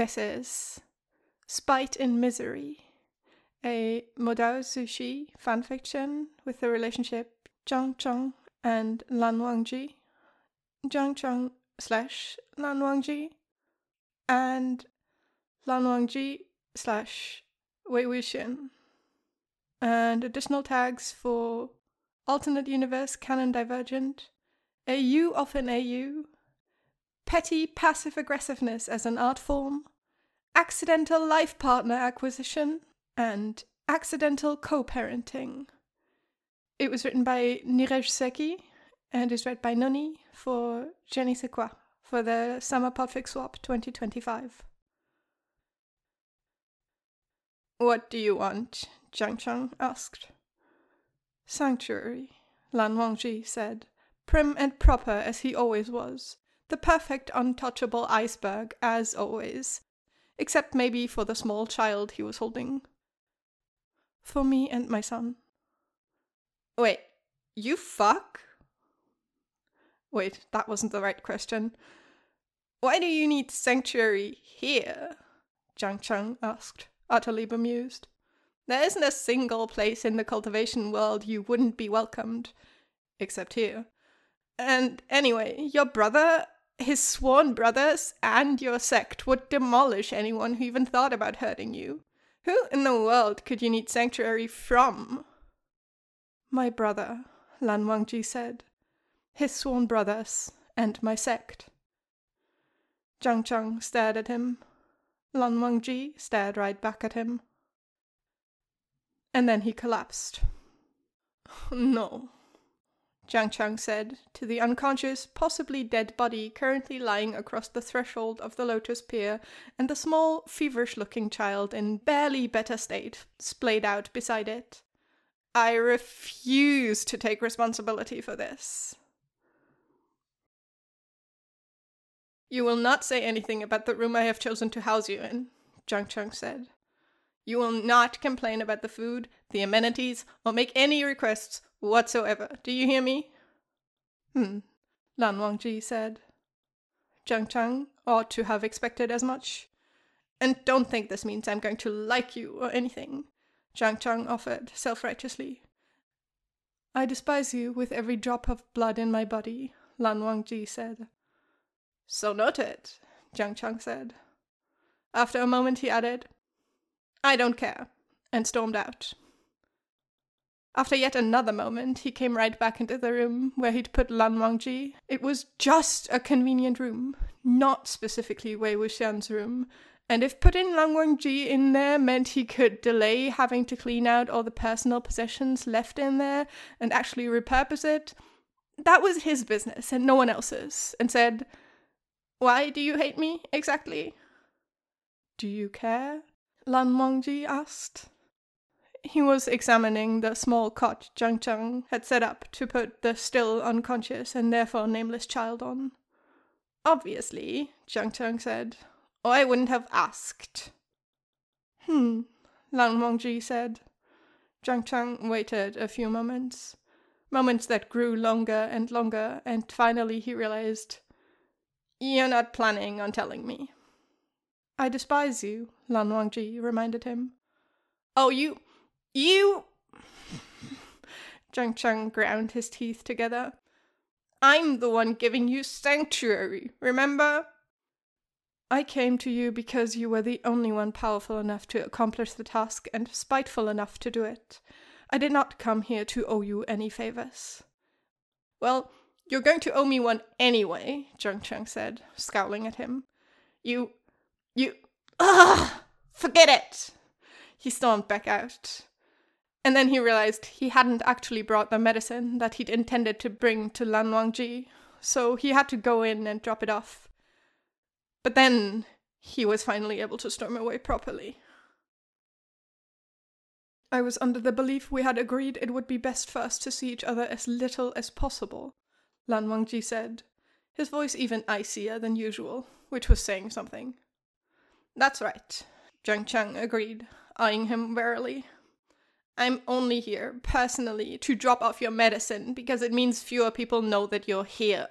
This is Spite in Misery, a Mo Dao Zu Shi fanfiction with the relationship Jiang Cheng and Lan Wangji. Jiang Cheng slash Lan Wangji and Lan Wangji slash Wei Wuxian. And additional tags for alternate universe canon divergent, AU of an AU, petty passive aggressiveness as an art form, accidental life partner acquisition, and accidental co parenting. It was written by Niraj Seki and is read by Noni for Je ne sais quoi for the Summer Podfic Swap 2025. What do you want? Jiang Cheng asked. Sanctuary, Lan Wangji said, prim and proper as he always was, the perfect untouchable iceberg as always, except maybe for the small child he was holding. For me and my son. Wait, you fuck? Wait, that wasn't the right question. Why do you need sanctuary here? Jiang Cheng asked, utterly bemused. There isn't a single place in the cultivation world you wouldn't be welcomed, except here. And anyway, your brother, his sworn brothers, and your sect would demolish anyone who even thought about hurting you. Who in the world could you need sanctuary from? My brother, Lan Wangji said. His sworn brothers, and my sect. Jiang Cheng stared at him. Lan Wangji stared right back at him. And then he collapsed. No, Jiang Cheng said to the unconscious, possibly dead body currently lying across the threshold of the Lotus Pier, and the small, feverish looking child in barely better state splayed out beside it. I refuse to take responsibility for this. You will not say anything about the room I have chosen to house you in, Jiang Cheng said. You will not complain about the food, the amenities, or make any requests whatsoever. Do you hear me? Hmm, Lan Wangji said. Jiang Cheng ought to have expected as much. And don't think this means I'm going to like you or anything, Jiang Cheng offered self righteously. I despise you with every drop of blood in my body, Lan Wangji said. So noted, Jiang Cheng said. After a moment, he added, I don't care, and stormed out. After yet another moment, he came right back into the room where he'd put Lan Wangji. It was just a convenient room, not specifically Wei Wuxian's room, and if putting Lan Wangji in there meant he could delay having to clean out all the personal possessions left in there and actually repurpose it, that was his business and no one else's, and said, why do you hate me, exactly? Do you care? Lan Wangji asked. He was examining the small cot Jiang Cheng had set up to put the still unconscious and therefore nameless child on. Obviously, Jiang Cheng said, or I wouldn't have asked. Hmm, Lan Wangji said. Jiang Cheng waited a few moments, moments that grew longer and longer, and finally he realized you're not planning on telling me. I despise you, Lan Wangji reminded him. Oh, you. You. Jiang Cheng ground his teeth together. I'm the one giving you sanctuary, remember? I came to you because you were the only one powerful enough to accomplish the task and spiteful enough to do it. I did not come here to owe you any favors. Well, you're going to owe me one anyway, Jiang Cheng said, scowling at him. You. you. Ugh! Forget it! He stormed back out. And then he realized he hadn't actually brought the medicine that he'd intended to bring to Lan Wangji, so he had to go in and drop it off. But then he was finally able to storm away properly. I was under the belief we had agreed it would be best for us to see each other as little as possible, Lan Wangji said, his voice even icier than usual, which was saying something. That's right, Jiang Cheng agreed, eyeing him warily. I'm only here, personally, to drop off your medicine because it means fewer people know that you're here.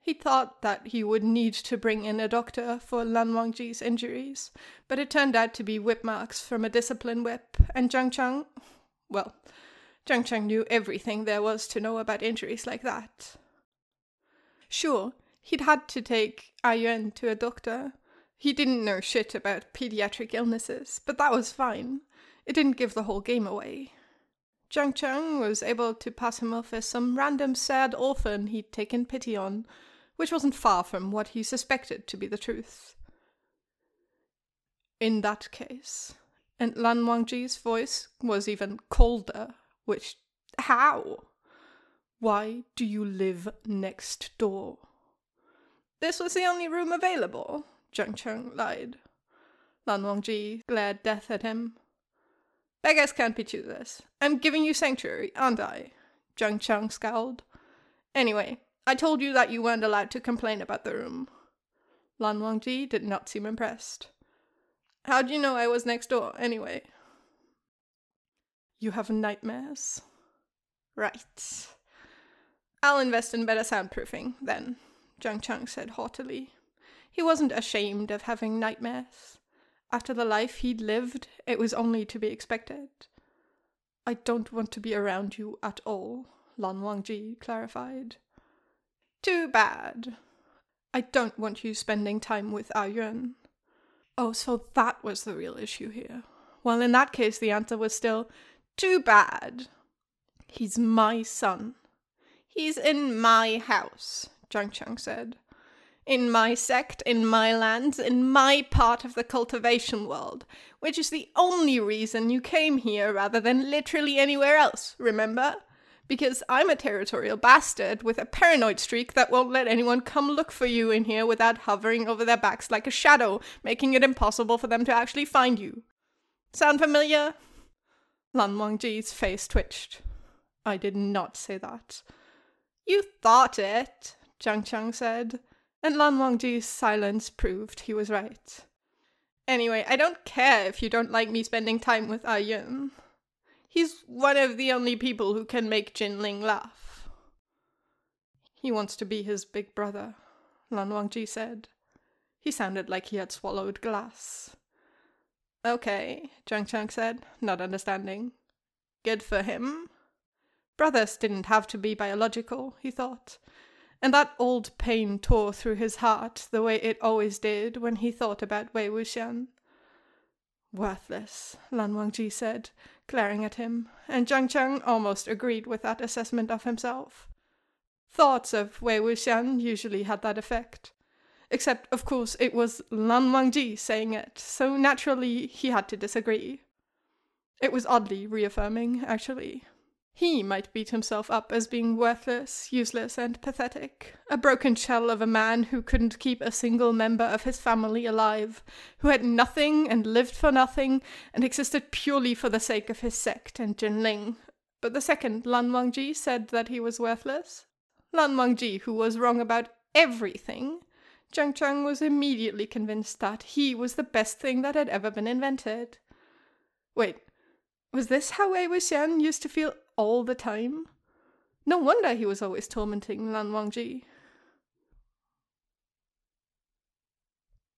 He thought that he would need to bring in a doctor for Lan Wangji's injuries, but it turned out to be whip marks from a discipline whip, and Jiang Cheng, well, Jiang Cheng knew everything there was to know about injuries like that. Sure, he'd had to take Ayuan to a doctor. He didn't know shit about pediatric illnesses, but that was fine. It didn't give the whole game away. Jiang Cheng was able to pass him off as some random sad orphan he'd taken pity on, which wasn't far from what he suspected to be the truth. In that case, and Lan Wangji's voice was even colder, which. How? Why do you live next door? This was the only room available, Jiang Cheng lied. Lan Wangji glared death at him. Beggars can't be choosers. I'm giving you sanctuary, aren't I? Jiang Cheng scowled. Anyway, I told you that you weren't allowed to complain about the room. Lan Wangji did not seem impressed. How'd you know I was next door, anyway? You have nightmares? Right. I'll invest in better soundproofing, then, Jiang Cheng said haughtily. He wasn't ashamed of having nightmares. After the life he'd lived, it was only to be expected. I don't want to be around you at all, Lan Wangji clarified. Too bad. I don't want you spending time with ah Ayuan. Oh, so that was the real issue here. Well, in that case, the answer was still too bad. He's my son. He's in my house, Jiang Cheng said. In my sect, in my lands, in my part of the cultivation world, which is the only reason you came here rather than literally anywhere else, remember? because I'm a territorial bastard with a paranoid streak that won't let anyone come look for you in here without hovering over their backs like a shadow, making it impossible for them to actually find you. Sound familiar? Lan Wangji's face twitched. I did not say that. You thought it, Jiang Cheng said, and Lan Wangji's silence proved he was right. Anyway, I don't care if you don't like me spending time with ah Ayuan. He's one of the only people who can make Jinling laugh. He wants to be his big brother, Lan Wangji said. He sounded like he had swallowed glass. Okay, Jiang Cheng said, not understanding. Good for him. Brothers didn't have to be biological, he thought, and that old pain tore through his heart the way it always did when he thought about Wei Wuxian. Worthless, Lan Wangji said, glaring at him, and Jiang Cheng almost agreed with that assessment of himself. Thoughts of Wei Wuxian usually had that effect. Except, of course, it was Lan Wangji saying it, so naturally he had to disagree. It was oddly reaffirming, actually. He might beat himself up as being worthless, useless, and pathetic, a broken shell of a man who couldn't keep a single member of his family alive, who had nothing and lived for nothing, and existed purely for the sake of his sect and Jinling. But the second Lan Wangji said that he was worthless, Lan Wangji, who was wrong about everything, Jiang Cheng was immediately convinced that he was the best thing that had ever been invented. Wait, was this how Wei Wuxian used to feel all the time? No wonder he was always tormenting Lan Wangji.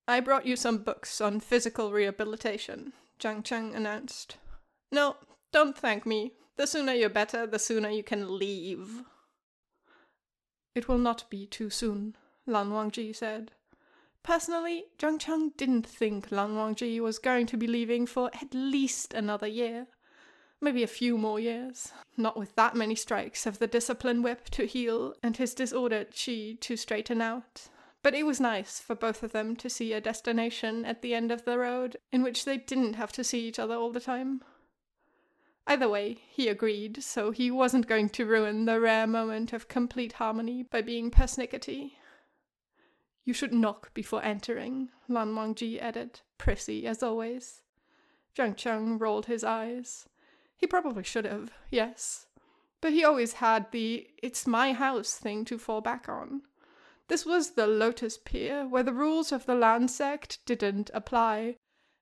I brought you some books on physical rehabilitation, Jiang Cheng announced. No, don't thank me. The sooner you're better, the sooner you can leave. It will not be too soon, Lan Wangji said. Personally, Jiang Cheng didn't think Lan Wangji was going to be leaving for at least another year. Maybe a few more years. Not with that many strikes of the discipline whip to heal and his disordered chi to straighten out. But it was nice for both of them to see a destination at the end of the road in which they didn't have to see each other all the time. Either way, he agreed, so he wasn't going to ruin the rare moment of complete harmony by being persnickety. You should knock before entering, Lan Wangji added, prissy as always. Jiang Cheng rolled his eyes. He probably should have, yes. But he always had the it's my house thing to fall back on. This was the Lotus Pier, where the rules of the land sect didn't apply,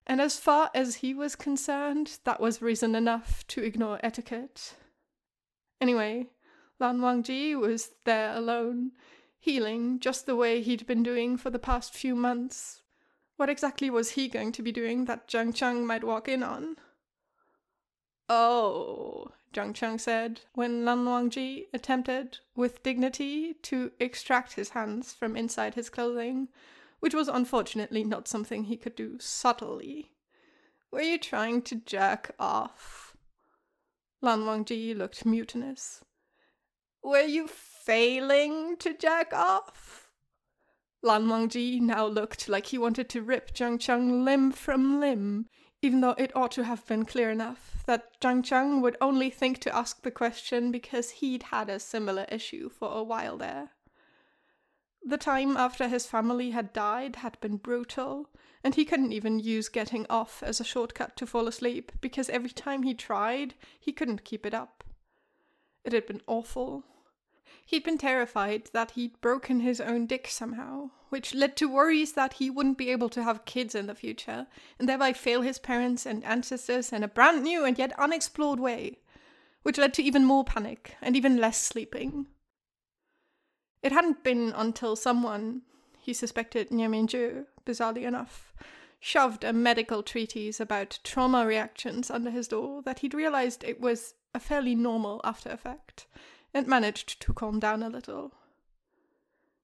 and as far as he was concerned, that was reason enough to ignore etiquette. Anyway, Lan Wangji was there alone. healing just the way he'd been doing for the past few months. What exactly was he going to be doing that Jiang Cheng might walk in on? Oh, Jiang Cheng said, when Lan Wangji attempted, with dignity, to extract his hands from inside his clothing, which was unfortunately not something he could do subtly. Were you trying to jerk off? Lan Wangji looked mutinous. Were you failing to jerk off? Lan Wangji now looked like he wanted to rip Jiang Cheng limb from limb, even though it ought to have been clear enough that Jiang Cheng would only think to ask the question because he'd had a similar issue for a while there. The time after his family had died had been brutal, and he couldn't even use getting off as a shortcut to fall asleep because every time he tried, he couldn't keep it up. It had been awful, He'd been terrified that he'd broken his own dick somehow, which led to worries that he wouldn't be able to have kids in the future, and thereby fail his parents and ancestors in a brand new and yet unexplored way, which led to even more panic and even less sleeping. It hadn't been until someone, he suspected Nie Mingjue, bizarrely enough, shoved a medical treatise about trauma reactions under his door that he'd realized it was a fairly normal after effect and managed to calm down a little.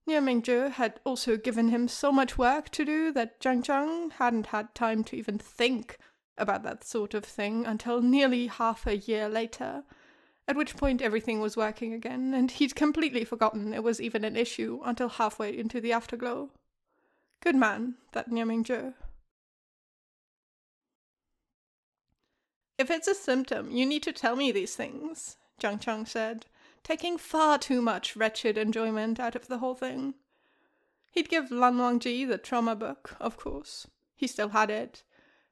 Nie Mingjue had also given him so much work to do that Jiang Cheng hadn't had time to even think about that sort of thing until nearly half a year later, at which point everything was working again, and he'd completely forgotten it was even an issue until halfway into the afterglow. Good man, that Nie Mingjue. If it's a symptom, you need to tell me these things, Jiang Cheng said, taking far too much wretched enjoyment out of the whole thing. He'd give Lan Wangji the trauma book, of course. He still had it.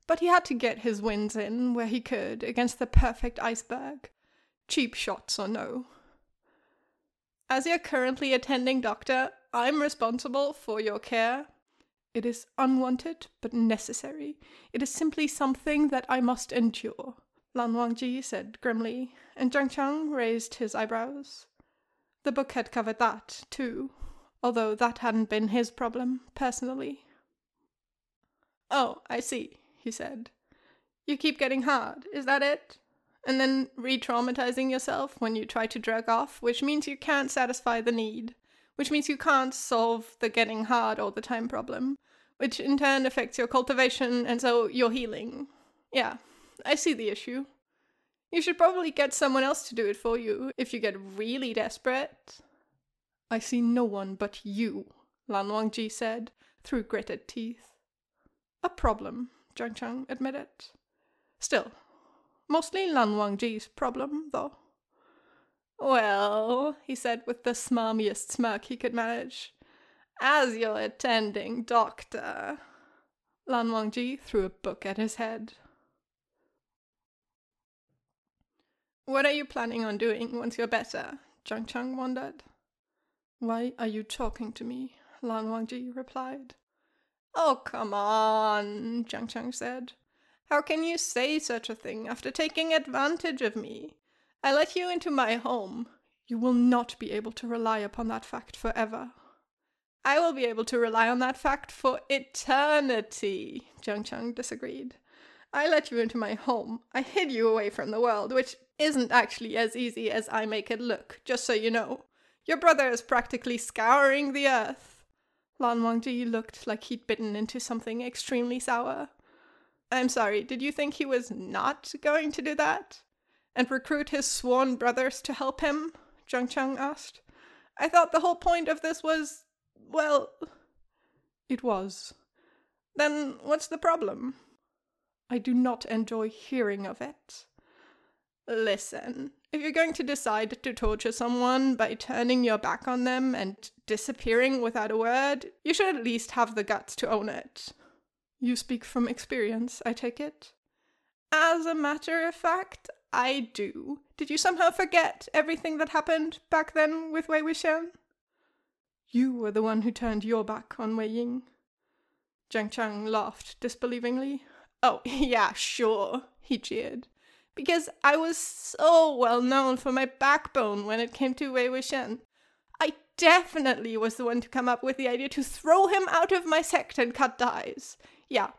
But he had to get his wins in where he could against the perfect iceberg. Cheap shots or no. As your currently attending doctor, I'm responsible for your care. It is unwanted but necessary. It is simply something that I must endure. Lan Wangji said grimly, and Jiang Cheng raised his eyebrows. The book had covered that, too, although that hadn't been his problem, personally. Oh, I see, he said. You keep getting hard, is that it? And then re traumatizing yourself when you try to drag off, which means you can't satisfy the need, which means you can't solve the getting hard all the time problem, which in turn affects your cultivation and so your healing. Yeah, I see the issue. You should probably get someone else to do it for you if you get really desperate. I see no one but you, Lan Wangji said through gritted teeth. A problem, Jiang Cheng admitted. Still, mostly Lan Wangji's problem, though. Well, he said with the smarmiest smirk he could manage, as your attending doctor. Lan Wangji threw a book at his head. What are you planning on doing once you're better? Jiang Cheng wondered. Why are you talking to me? Lan Wangji replied. Oh, come on, Jiang Cheng said. How can you say such a thing after taking advantage of me? I let you into my home. You will not be able to rely upon that fact forever. I will be able to rely on that fact for eternity, Jiang Cheng disagreed. I let you into my home. I hid you away from the world, which isn't actually as easy as I make it look, just so you know. Your brother is practically scouring the earth. Lan Wangji looked like he'd bitten into something extremely sour. I'm sorry, did you think he was not going to do that? And recruit his sworn brothers to help him? Jiang Cheng asked. I thought the whole point of this was. well. It was. Then what's the problem? I do not enjoy hearing of it. Listen, if you're going to decide to torture someone by turning your back on them and disappearing without a word, you should at least have the guts to own it. You speak from experience, I take it? As a matter of fact, I do. Did you somehow forget everything that happened back then with Wei Wuxian? You were the one who turned your back on Wei Ying. Jiang Cheng laughed disbelievingly. Oh, yeah, sure, he jeered because I was so well known for my backbone when it came to Wei Wuxian. I definitely was the one to come up with the idea to throw him out of my sect and cut ties. Yeah,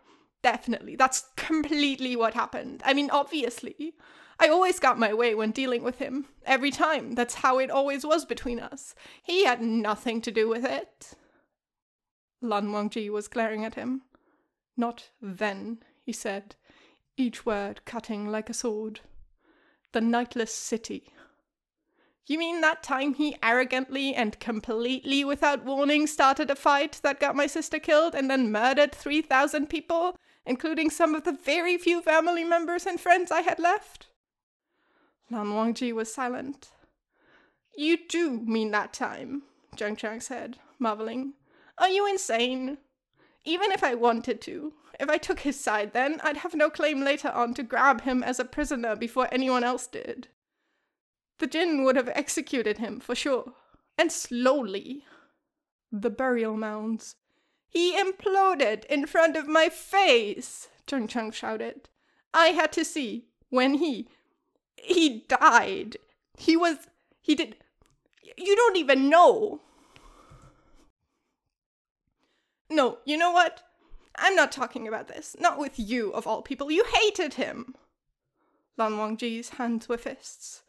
definitely. That's completely what happened. I mean, obviously. I always got my way when dealing with him. Every time. That's how it always was between us. He had nothing to do with it. Lan Wangji was glaring at him. Not then, he said, each word cutting like a sword. The Nightless City. You mean that time he arrogantly and completely without warning started a fight that got my sister killed and then murdered 3,000 people, including some of the very few family members and friends I had left? Lan Wangji was silent. You do mean that time, Jiang Cheng said, marveling. Are you insane? Even if I wanted to, if I took his side then, I'd have no claim later on to grab him as a prisoner before anyone else did. The Jin would have executed him for sure, and slowly. The burial mounds. He imploded in front of my face, Jiang Cheng shouted. I had to see when he. he died. He was. he did. You don't even know. No, you know what? I'm not talking about this. Not with you, of all people. You hated him. Lan Wangji's hands were fists.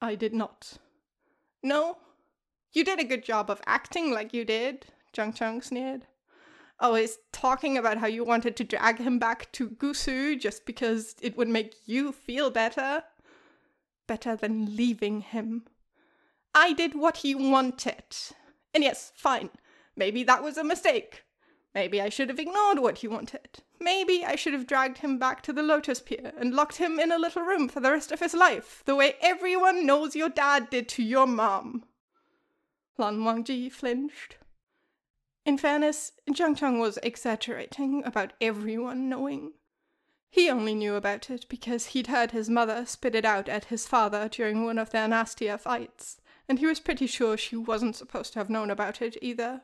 I did not. No? You did a good job of acting like you did, Jiang Cheng sneered. Oh, Always talking about how you wanted to drag him back to Gusu just because it would make you feel better. Better than leaving him. I did what he wanted. And yes, fine. Maybe that was a mistake. Maybe I should have ignored what he wanted. Maybe I should have dragged him back to the Lotus Pier and locked him in a little room for the rest of his life, the way everyone knows your dad did to your mom. Lan Wangji flinched. In fairness, Jiang Cheng was exaggerating about everyone knowing. He only knew about it because he'd heard his mother spit it out at his father during one of their nastier fights, and he was pretty sure she wasn't supposed to have known about it either.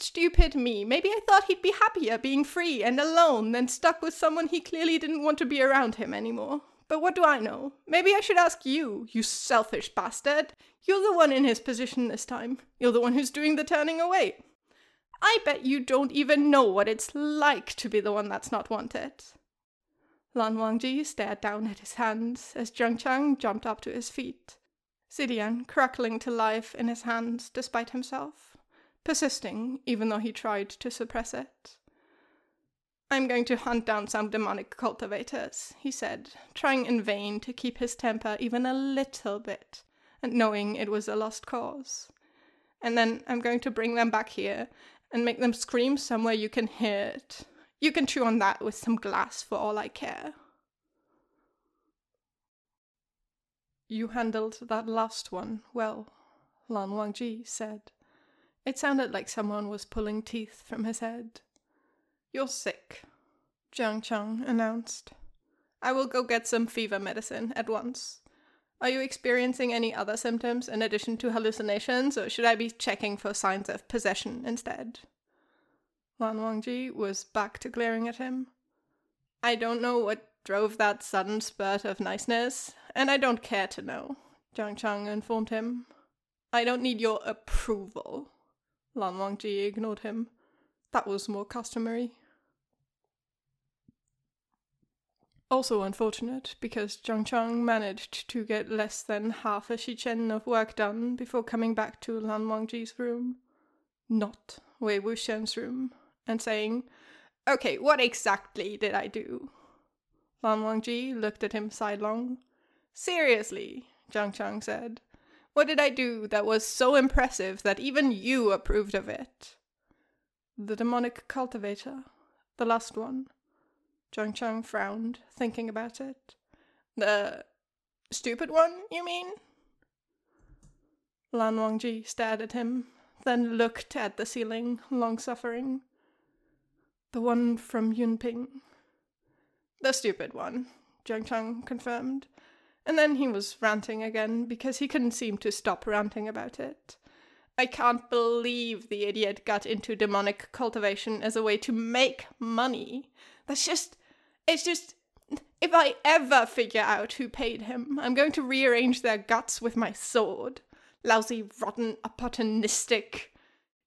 Stupid me. Maybe I thought he'd be happier being free and alone than stuck with someone he clearly didn't want to be around him anymore. But what do I know? Maybe I should ask you, you selfish bastard. You're the one in his position this time. You're the one who's doing the turning away. I bet you don't even know what it's like to be the one that's not wanted. Lan Wangji stared down at his hands as Jiang Cheng jumped up to his feet, Zidian crackling to life in his hands despite himself persisting even though he tried to suppress it. I'm going to hunt down some demonic cultivators, he said, trying in vain to keep his temper even a little bit, and knowing it was a lost cause. And then I'm going to bring them back here and make them scream somewhere you can hear it. You can chew on that with some glass for all I care. You handled that last one well, Lan Wangji said. It sounded like someone was pulling teeth from his head. You're sick, Jiang Cheng announced. I will go get some fever medicine at once. Are you experiencing any other symptoms in addition to hallucinations, or should I be checking for signs of possession instead? Lan Wangji was back to glaring at him. I don't know what drove that sudden spurt of niceness, and I don't care to know, Jiang Cheng informed him. I don't need your approval. Lan Wangji ignored him. That was more customary. Also unfortunate, because Jiang Cheng managed to get less than half a shichen of work done before coming back to Lan Wangji's room. Not Wei Wuxian's room, and saying, Okay, what exactly did I do? Lan Wangji looked at him sidelong. Seriously, Jiang Cheng said. What did I do that was so impressive that even you approved of it? The demonic cultivator. The last one. Jiang Cheng frowned, thinking about it. The stupid one, you mean? Lan Wangji stared at him, then looked at the ceiling, long suffering. The one from Yunping. The stupid one, Jiang Cheng confirmed. And then he was ranting again because he couldn't seem to stop ranting about it. I can't believe the idiot got into demonic cultivation as a way to make money. That's just. It's just. If I ever figure out who paid him, I'm going to rearrange their guts with my sword. lousy, rotten, opportunistic.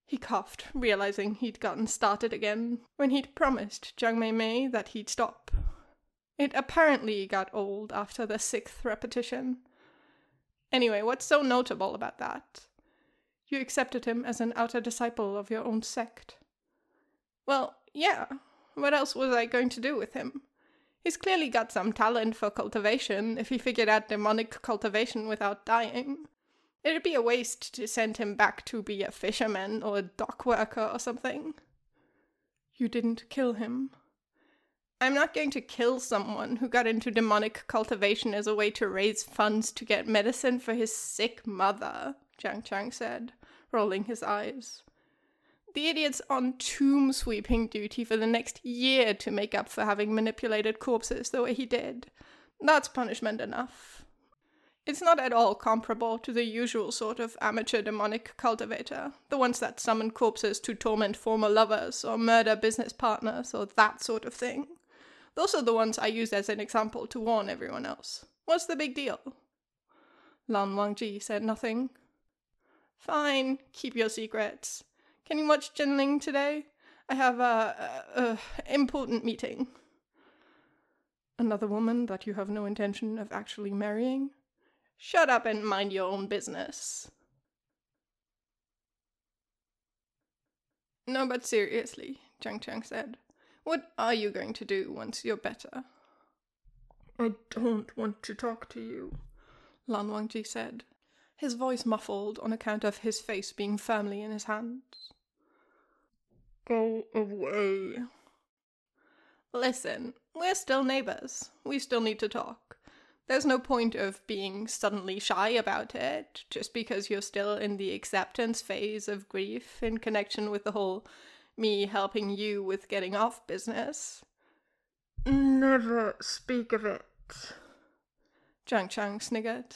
He coughed, realizing he'd gotten started again when he'd promised Jiang Mei Mei that he'd stop. It apparently got old after the sixth repetition. Anyway, what's so notable about that? You accepted him as an outer disciple of your own sect. Well, yeah. What else was I going to do with him? He's clearly got some talent for cultivation if he figured out demonic cultivation without dying. It'd be a waste to send him back to be a fisherman or a dock worker or something. You didn't kill him. I'm not going to kill someone who got into demonic cultivation as a way to raise funds to get medicine for his sick mother, Jiang Cheng said, rolling his eyes. The idiot's on tomb sweeping duty for the next year to make up for having manipulated corpses the way he did. That's punishment enough. It's not at all comparable to the usual sort of amateur demonic cultivator, the ones that summon corpses to torment former lovers or murder business partners or that sort of thing. Those are the ones I use as an example to warn everyone else. What's the big deal? Lan Wangji said nothing. Fine, keep your secrets. Can you watch Jinling today? I have a, a, a important meeting. Another woman that you have no intention of actually marrying? Shut up and mind your own business. No, but seriously, Jiang Cheng said. What are you going to do once you're better? I don't want to talk to you, Lan Wangji said, his voice muffled on account of his face being firmly in his hands. Go away. Listen, we're still neighbors. We still need to talk. There's no point of being suddenly shy about it, just because you're still in the acceptance phase of grief in connection with the whole me helping you with getting off business. Never speak of it. Jiang Cheng sniggered.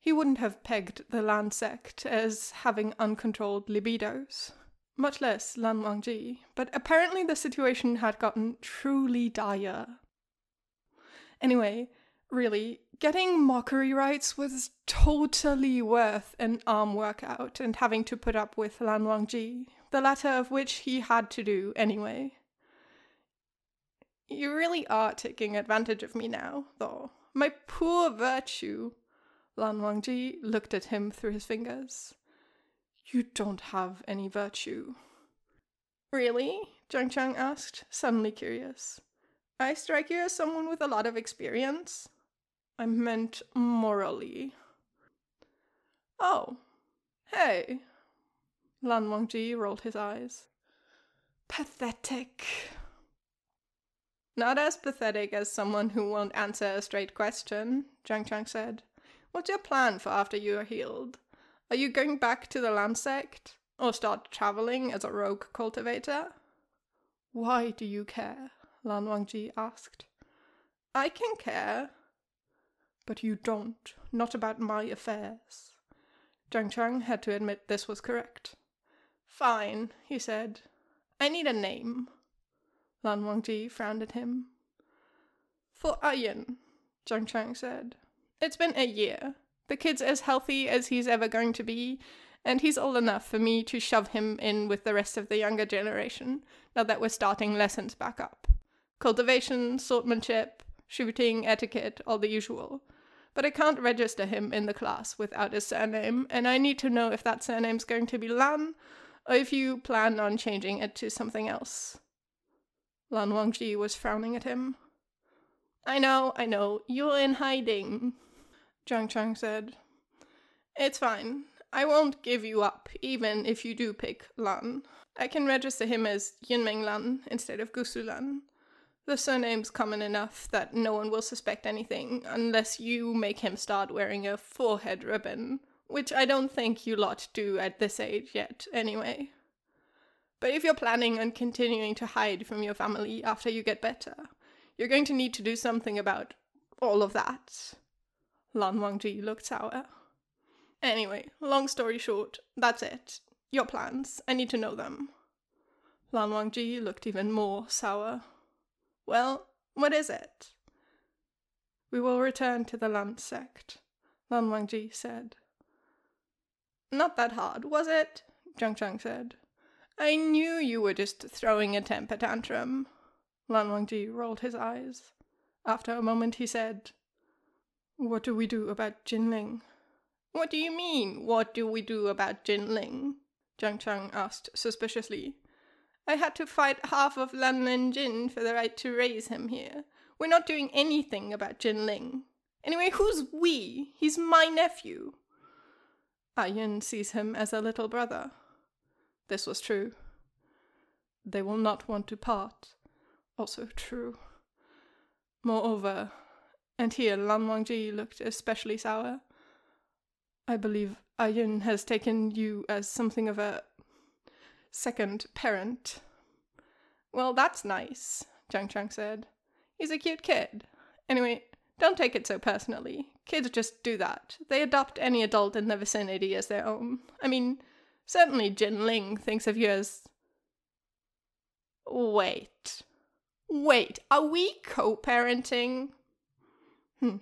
He wouldn't have pegged the Lan sect as having uncontrolled libidos, much less Lan Wangji, but apparently the situation had gotten truly dire. Anyway, really, getting mockery rights was totally worth an arm workout and having to put up with Lan Wangji, the latter of which he had to do anyway. You really are taking advantage of me now, though. My poor virtue. Lan Wangji looked at him through his fingers. You don't have any virtue. Really? Jiang Cheng asked, suddenly curious. I strike you as someone with a lot of experience. I meant morally. Oh. Hey, Lan Wangji rolled his eyes. Pathetic. Not as pathetic as someone who won't answer a straight question, Jiang Cheng said. What's your plan for after you are healed? Are you going back to the Lan sect? Or start traveling as a rogue cultivator? Why do you care? Lan Wangji asked. I can care. But you don't. Not about my affairs. Jiang Cheng had to admit this was correct. Fine, he said. I need a name. Lan Wangji frowned at him. For ah Ayuan, Jiang Cheng said. It's been a year. The kid's as healthy as he's ever going to be, and he's old enough for me to shove him in with the rest of the younger generation, now that we're starting lessons back up. Cultivation, swordsmanship, shooting, etiquette, all the usual. But I can't register him in the class without a surname, and I need to know if that surname's going to be Lan or if you plan on changing it to something else. Lan Wangji was frowning at him. I know, I know, you're in hiding, Jiang Cheng said. It's fine. I won't give you up, even if you do pick Lan. I can register him as Yunmeng Lan instead of Gusu Lan. The surname's common enough that no one will suspect anything unless you make him start wearing a forehead ribbon which I don't think you lot do at this age yet, anyway. But if you're planning on continuing to hide from your family after you get better, you're going to need to do something about all of that. Lan Wangji looked sour. Anyway, long story short, that's it. Your plans. I need to know them. Lan Wangji looked even more sour. Well, what is it? We will return to the Lan sect, Lan Wangji said. Not that hard, was it? Jiang Cheng said. I knew you were just throwing a temper tantrum. Lan Wangji rolled his eyes. After a moment, he said, What do we do about Jinling? What do you mean, what do we do about Jinling? Jiang Cheng asked suspiciously. I had to fight half of Lan Jin for the right to raise him here. We're not doing anything about Jinling. Anyway, who's we? He's my nephew. Ayuan sees him as a little brother. This was true. They will not want to part. Also true. Moreover, and here Lan Wangji looked especially sour, I believe Ayuan has taken you as something of a second parent. Well, that's nice, Jiang Cheng said. He's a cute kid. Anyway, don't take it so personally. Kids just do that. They adopt any adult in the vicinity as their own. I mean, certainly Jin Ling thinks of you as. Wait. Wait, are we co parenting? Hmm.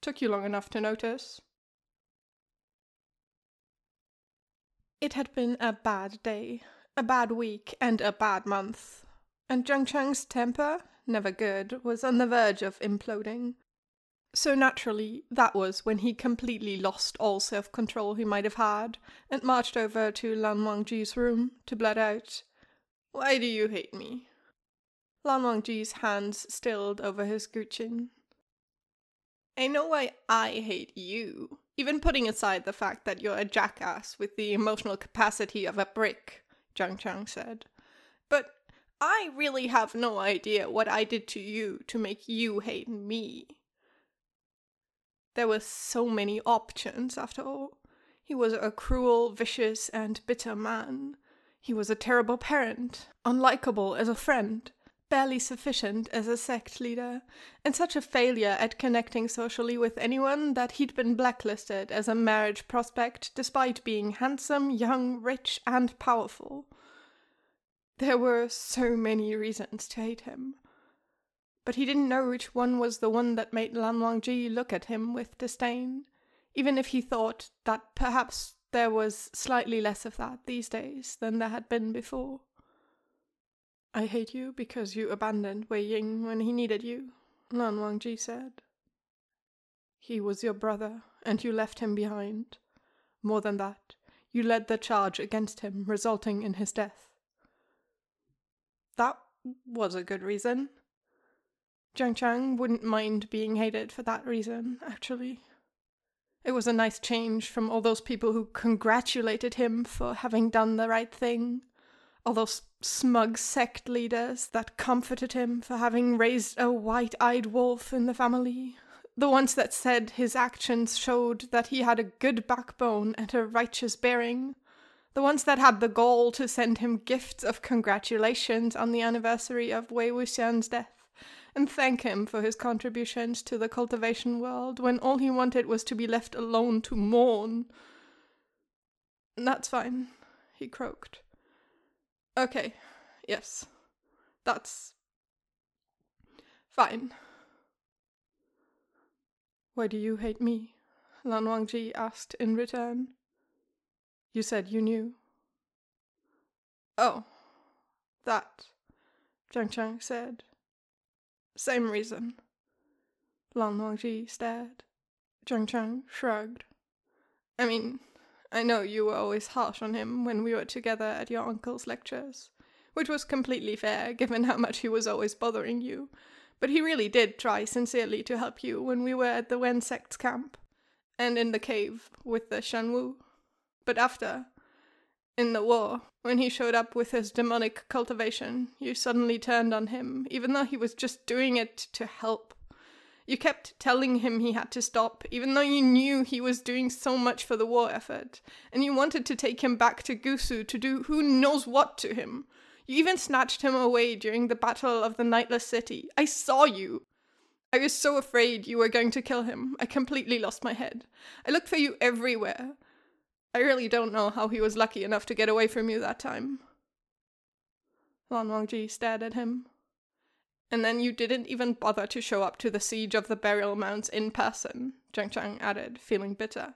Took you long enough to notice. It had been a bad day, a bad week, and a bad month. And Jiang Cheng's temper, never good, was on the verge of imploding. So naturally, that was when he completely lost all self control he might have had, and marched over to Lan Wangji's room to blurt out, Why do you hate me? Lan Wangji's hands stilled over his guqin. I know why I hate you, even putting aside the fact that you're a jackass with the emotional capacity of a brick, Jiang Cheng said. But I really have no idea what I did to you to make you hate me. There were so many options, after all. He was a cruel, vicious, and bitter man. He was a terrible parent, unlikable as a friend, barely sufficient as a sect leader, and such a failure at connecting socially with anyone that he'd been blacklisted as a marriage prospect despite being handsome, young, rich, and powerful. There were so many reasons to hate him but he didn't know which one was the one that made Lan Wangji look at him with disdain, even if he thought that perhaps there was slightly less of that these days than there had been before. I hate you because you abandoned Wei Ying when he needed you, Lan Wangji said. He was your brother, and you left him behind. More than that, you led the charge against him, resulting in his death. That was a good reason, Jiang Cheng wouldn't mind being hated for that reason, actually. It was a nice change from all those people who congratulated him for having done the right thing, all those smug sect leaders that comforted him for having raised a white eyed wolf in the family, the ones that said his actions showed that he had a good backbone and a righteous bearing, the ones that had the gall to send him gifts of congratulations on the anniversary of Wei Wuxian's death and thank him for his contributions to the cultivation world when all he wanted was to be left alone to mourn. That's fine, he croaked. Okay, yes, that's fine. Why do you hate me? Lan Wangji asked in return. You said you knew. Oh, that, Jiang Cheng said, same reason. Lan Wangji stared. Jiang Cheng shrugged. I mean, I know you were always harsh on him when we were together at your uncle's lectures, which was completely fair given how much he was always bothering you. But he really did try sincerely to help you when we were at the Wen sect's camp, and in the cave with the Xuanwu. But after, in the war, when he showed up with his demonic cultivation, you suddenly turned on him, even though he was just doing it to help. You kept telling him he had to stop, even though you knew he was doing so much for the war effort, and you wanted to take him back to Gusu to do who knows what to him. You even snatched him away during the Battle of the Nightless City. I saw you. I was so afraid you were going to kill him. I completely lost my head. I looked for you everywhere. I really don't know how he was lucky enough to get away from you that time. Lan Wangji stared at him. And then you didn't even bother to show up to the siege of the burial mounds in person, Jiang Cheng added, feeling bitter.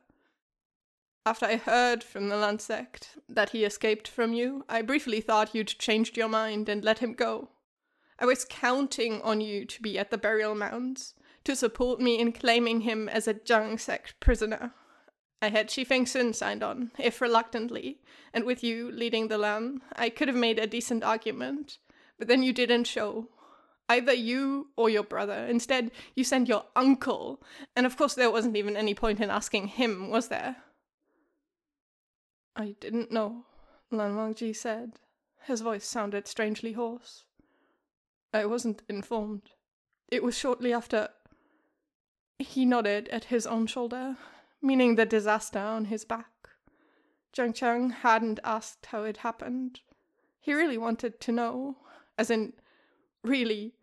After I heard from the Lan sect that he escaped from you, I briefly thought you'd changed your mind and let him go. I was counting on you to be at the burial mounds, to support me in claiming him as a Jiang sect prisoner. I had Shi Fengsun signed on, if reluctantly, and with you leading the Lan, I could have made a decent argument. But then you didn't show. Either you or your brother. Instead, you sent your uncle. And of course, there wasn't even any point in asking him, was there? I didn't know, Lan Wangji said. His voice sounded strangely hoarse. I wasn't informed. It was shortly after. He nodded at his own shoulder, meaning the disaster on his back. Jiang Cheng hadn't asked how it happened. He really wanted to know, as in, really,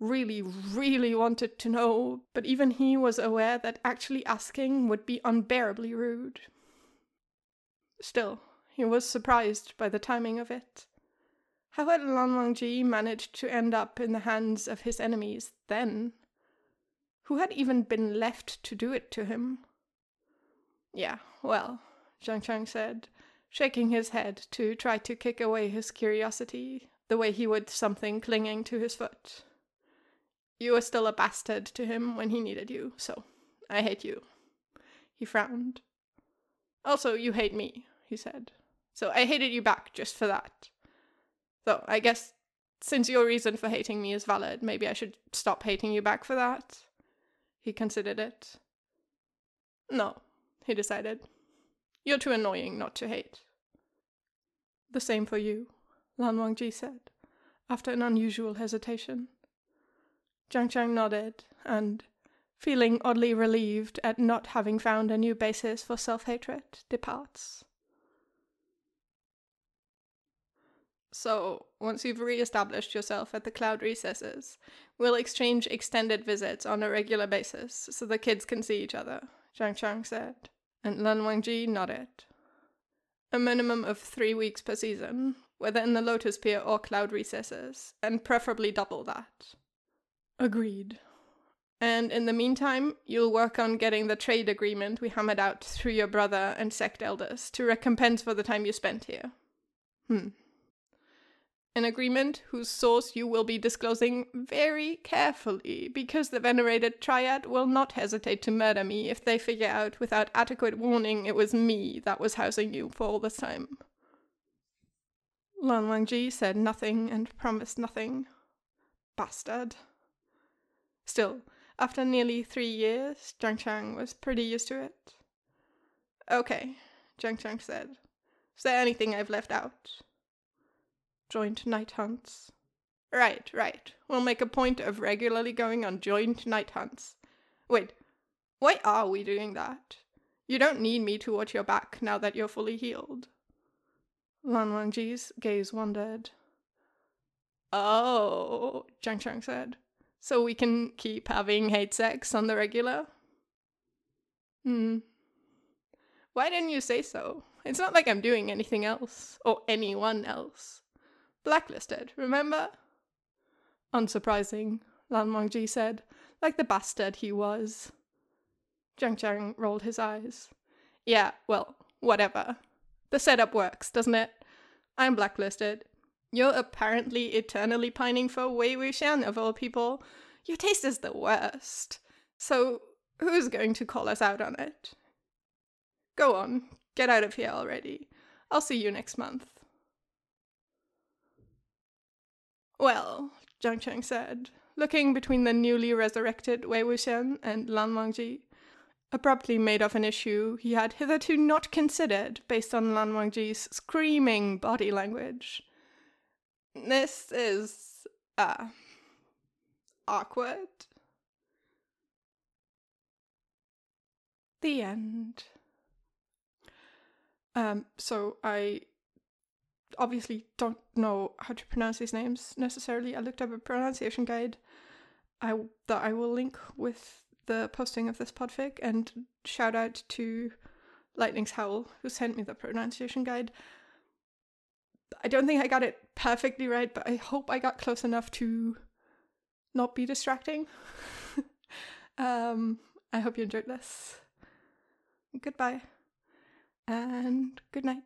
really, really wanted to know, but even he was aware that actually asking would be unbearably rude. Still, he was surprised by the timing of it. How had Lan Wangji managed to end up in the hands of his enemies then? Who had even been left to do it to him? Yeah, well, Jiang Cheng said, shaking his head to try to kick away his curiosity, the way he would something clinging to his foot. You were still a bastard to him when he needed you, so I hate you. He frowned. Also, you hate me, he said. So I hated you back just for that. Though, I guess since your reason for hating me is valid, maybe I should stop hating you back for that. He considered it. No, he decided. You're too annoying not to hate. The same for you, Lan Wangji said, after an unusual hesitation. Jiang Cheng nodded, and, feeling oddly relieved at not having found a new basis for self hatred, departs. So, once you've re established yourself at the cloud recesses, we'll exchange extended visits on a regular basis so the kids can see each other, Jiang Cheng said and Lan Wangji nodded. A minimum of three weeks per season, whether in the Lotus Pier or Cloud Recesses, and preferably double that. Agreed. And in the meantime, you'll work on getting the trade agreement we hammered out through your brother and sect elders to recompense for the time you spent here. Hmm an agreement whose source you will be disclosing very carefully, because the venerated triad will not hesitate to murder me if they figure out without adequate warning it was me that was housing you for all this time. Lan Wangji said nothing and promised nothing. Bastard. Still, after nearly three years, Jiang Cheng was pretty used to it. Okay, Jiang Cheng said. Is there anything I've left out? Joint night hunts. Right, right. We'll make a point of regularly going on joint night hunts. Wait, why are we doing that? You don't need me to watch your back now that you're fully healed. Lan Wangji's gaze wandered. Oh, Jiang Cheng said. So we can keep having hate sex on the regular? Hmm. Why didn't you say so? It's not like I'm doing anything else, or anyone else. Blacklisted, remember? Unsurprising, Lan Wangji said, like the bastard he was. Jiang Cheng rolled his eyes. Yeah, well, whatever. The setup works, doesn't it? I'm blacklisted. You're apparently eternally pining for Wei Wuxian of all people. Your taste is the worst. So, who's going to call us out on it? Go on, get out of here already. I'll see you next month. Well, Jiang Cheng said, looking between the newly resurrected Wei Wuxian and Lan Wangji, abruptly made of an issue he had hitherto not considered based on Lan Wangji's screaming body language. This is, uh, awkward. The end. Um, so I obviously don't know how to pronounce these names necessarily. I looked up a pronunciation guide I, that I will link with the posting of this podfic and shout out to Lightning's Howl who sent me the pronunciation guide. I don't think I got it perfectly right, but I hope I got close enough to not be distracting. um, I hope you enjoyed this. Goodbye. and good night.